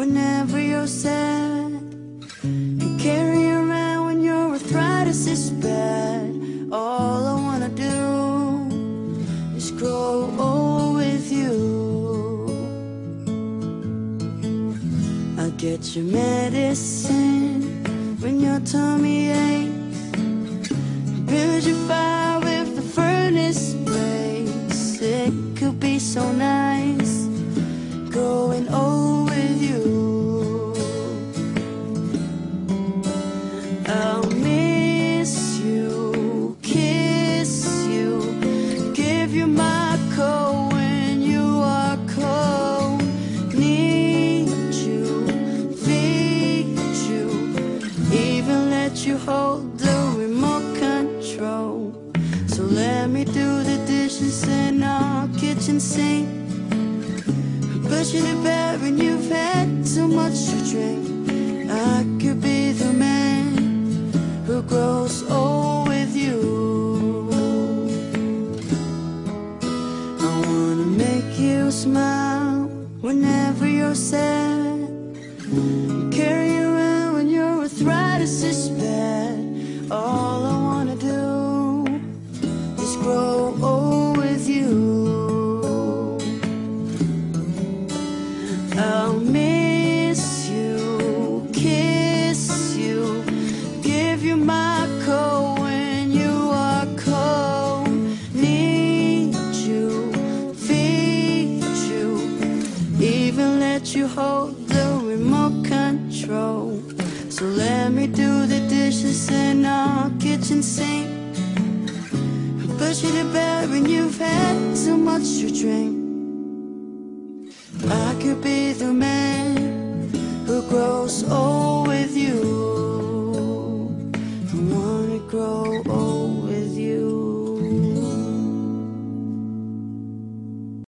whenever you're sad and carry around when your arthritis is bad. Get your medicine when your tummy aches. Build your fire if the furnace breaks. It could be so nice kitchen sink. Push you're bed when you've had too much to drink. I could be the man who grows old with you. I wanna make you smile whenever you're sad. Carry around when your arthritis is you hold the remote control. So let me do the dishes in our kitchen sink. Push you to bed when you've had too much to drink. I could be the man who grows old.